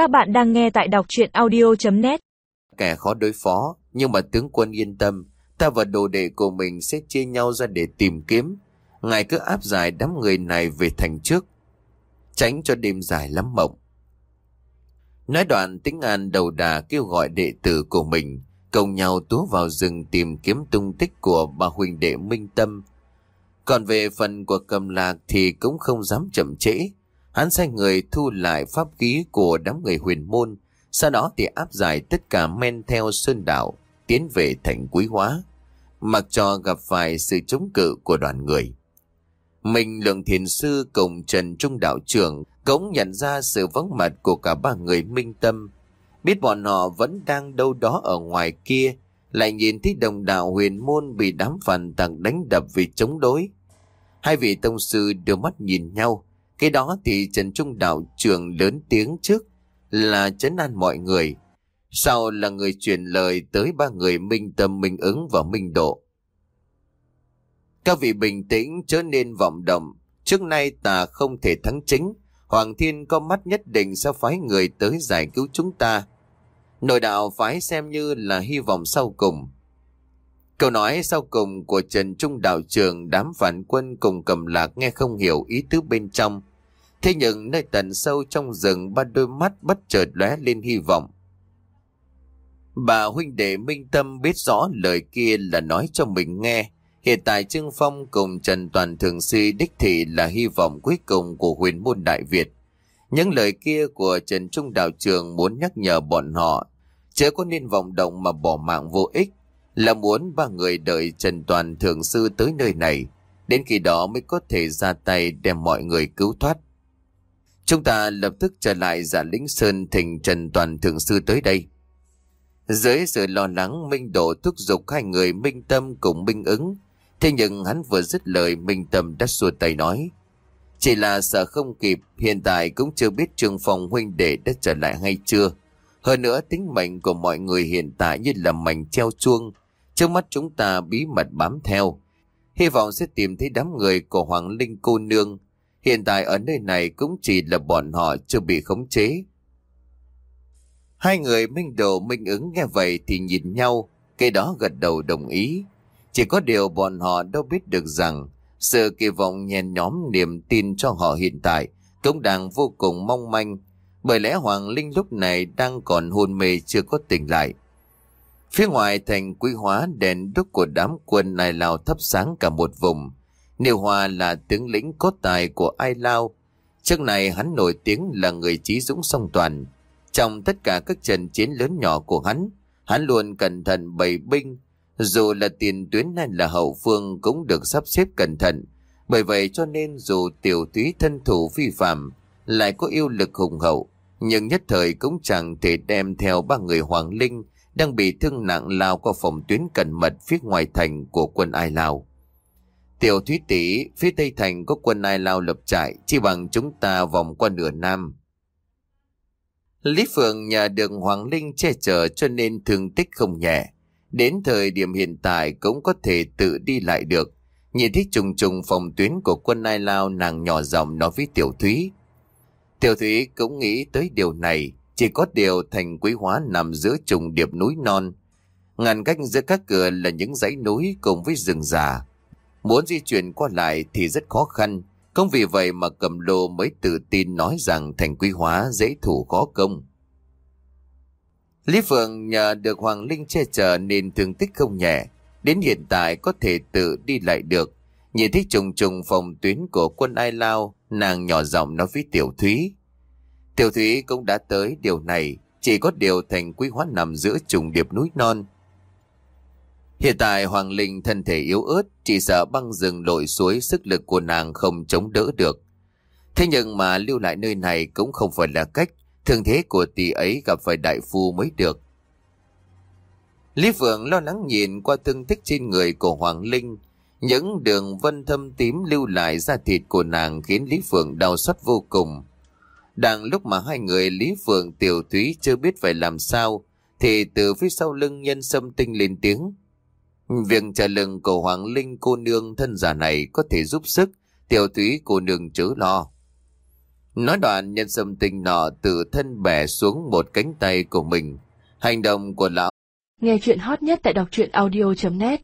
Các bạn đang nghe tại đọc chuyện audio.net Kẻ khó đối phó, nhưng mà tướng quân yên tâm, ta và đồ đệ của mình sẽ chia nhau ra để tìm kiếm. Ngài cứ áp giải đám người này về thành trước, tránh cho đêm dài lắm mộng. Nói đoạn tính an đầu đà kêu gọi đệ tử của mình, cùng nhau túa vào rừng tìm kiếm tung tích của bà huynh đệ Minh Tâm. Còn về phần của cầm lạc thì cũng không dám chậm trễ. Hắn sai người thu lại pháp khí của đám người huyền môn, sau đó thì áp giải tất cả men theo sơn đạo, tiến về thành quý hóa, mặc cho gặp phải sự chống cự của đoàn người. Mình lượng thiền sư cùng Trần Trung đạo trưởng cũng nhận ra sự vắng mặt của cả ba người minh tâm. Biết bọn họ vẫn đang đâu đó ở ngoài kia, lại nhìn thấy đồng đạo huyền môn bị đám phản tặng đánh đập vì chống đối. Hai vị tông sư đưa mắt nhìn nhau, cái đó thì Trần Trung đạo trường lớn tiếng trước là chấn an mọi người. Sau là người truyền lời tới ba người minh tâm minh ứng và minh độ. Các vị bình tĩnh trở nên vọng động. Trước nay ta không thể thắng chính. Hoàng thiên có mắt nhất định sẽ phái người tới giải cứu chúng ta. Nội đạo phái xem như là hy vọng sau cùng. Câu nói sau cùng của Trần Trung đạo trường đám phản quân cùng cầm lạc nghe không hiểu ý tứ bên trong. Thế nhưng nơi tận sâu trong rừng ba đôi mắt bất chợt lóe lên hy vọng. Bà huynh đệ Minh Tâm biết rõ lời kia là nói cho mình nghe. Hiện tại Trương Phong cùng Trần Toàn Thường Sư đích thị là hy vọng cuối cùng của huyền môn Đại Việt. Những lời kia của Trần Trung Đạo Trường muốn nhắc nhở bọn họ, chớ có nên vọng động mà bỏ mạng vô ích, là muốn ba người đợi Trần Toàn Thường Sư tới nơi này, đến khi đó mới có thể ra tay đem mọi người cứu thoát. Chúng ta lập tức trở lại giả lĩnh Sơn thỉnh Trần Toàn Thượng Sư tới đây. Dưới sự lo lắng Minh Độ thúc giục hai người Minh Tâm cùng Minh ứng. Thế nhưng hắn vừa dứt lời Minh Tâm đã xua tay nói. Chỉ là sợ không kịp, hiện tại cũng chưa biết trường phòng huynh đệ đã trở lại hay chưa. Hơn nữa tính mệnh của mọi người hiện tại như là mảnh treo chuông. Trước mắt chúng ta bí mật bám theo. Hy vọng sẽ tìm thấy đám người của Hoàng Linh cô nương Hiện tại ở nơi này cũng chỉ là bọn họ chưa bị khống chế. Hai người minh đồ minh ứng nghe vậy thì nhìn nhau, cái đó gật đầu đồng ý. Chỉ có điều bọn họ đâu biết được rằng sự kỳ vọng nhen nhóm niềm tin cho họ hiện tại cũng đang vô cùng mong manh bởi lẽ Hoàng Linh lúc này đang còn hôn mê chưa có tỉnh lại. Phía ngoài thành quý hóa đèn đúc của đám quân này lao thắp sáng cả một vùng. Niêu hòa là tướng lĩnh cốt tài của Ai Lao. Trước này hắn nổi tiếng là người trí dũng song toàn. Trong tất cả các trận chiến lớn nhỏ của hắn, hắn luôn cẩn thận bày binh. Dù là tiền tuyến hay là hậu phương cũng được sắp xếp cẩn thận. Bởi vậy cho nên dù tiểu túy thân thủ phi phạm, lại có yêu lực hùng hậu, nhưng nhất thời cũng chẳng thể đem theo ba người hoàng linh đang bị thương nặng lao qua phòng tuyến cẩn mật phía ngoài thành của quân Ai Lao. Tiểu thúy tỷ, phía Tây Thành có quân ai lao lập trại, chỉ bằng chúng ta vòng qua nửa nam. Lý Phượng nhờ được Hoàng Linh che chở cho nên thương tích không nhẹ. Đến thời điểm hiện tại cũng có thể tự đi lại được. Nhìn thấy trùng trùng phòng tuyến của quân ai lao nàng nhỏ giọng nói với Tiểu Thúy. Tiểu Thúy cũng nghĩ tới điều này, chỉ có điều thành quý hóa nằm giữa trùng điệp núi non. Ngàn cách giữa các cửa là những dãy núi cùng với rừng già. Muốn di chuyển qua lại thì rất khó khăn. Không vì vậy mà cầm lô mới tự tin nói rằng thành quy hóa dễ thủ khó công. Lý Phượng nhờ được Hoàng Linh che chở nên thương tích không nhẹ. Đến hiện tại có thể tự đi lại được. Nhìn thấy trùng trùng phòng tuyến của quân Ai Lao, nàng nhỏ giọng nói với Tiểu Thúy. Tiểu Thúy cũng đã tới điều này, chỉ có điều thành quy hóa nằm giữa trùng điệp núi non. Hiện tại Hoàng Linh thân thể yếu ớt, chỉ sợ băng rừng lội suối sức lực của nàng không chống đỡ được. Thế nhưng mà lưu lại nơi này cũng không phải là cách, thường thế của tỷ ấy gặp phải đại phu mới được. Lý Phượng lo lắng nhìn qua thương tích trên người của Hoàng Linh, những đường vân thâm tím lưu lại da thịt của nàng khiến Lý Phượng đau xót vô cùng. Đang lúc mà hai người Lý Phượng tiểu thúy chưa biết phải làm sao, thì từ phía sau lưng nhân sâm tinh lên tiếng. Việc trả lưng của Hoàng Linh cô nương thân giả này có thể giúp sức, tiểu túy cô nương chớ lo. Nói đoạn nhân sâm tình nọ từ thân bẻ xuống một cánh tay của mình. Hành động của lão Nghe chuyện hot nhất tại đọc truyện audio.net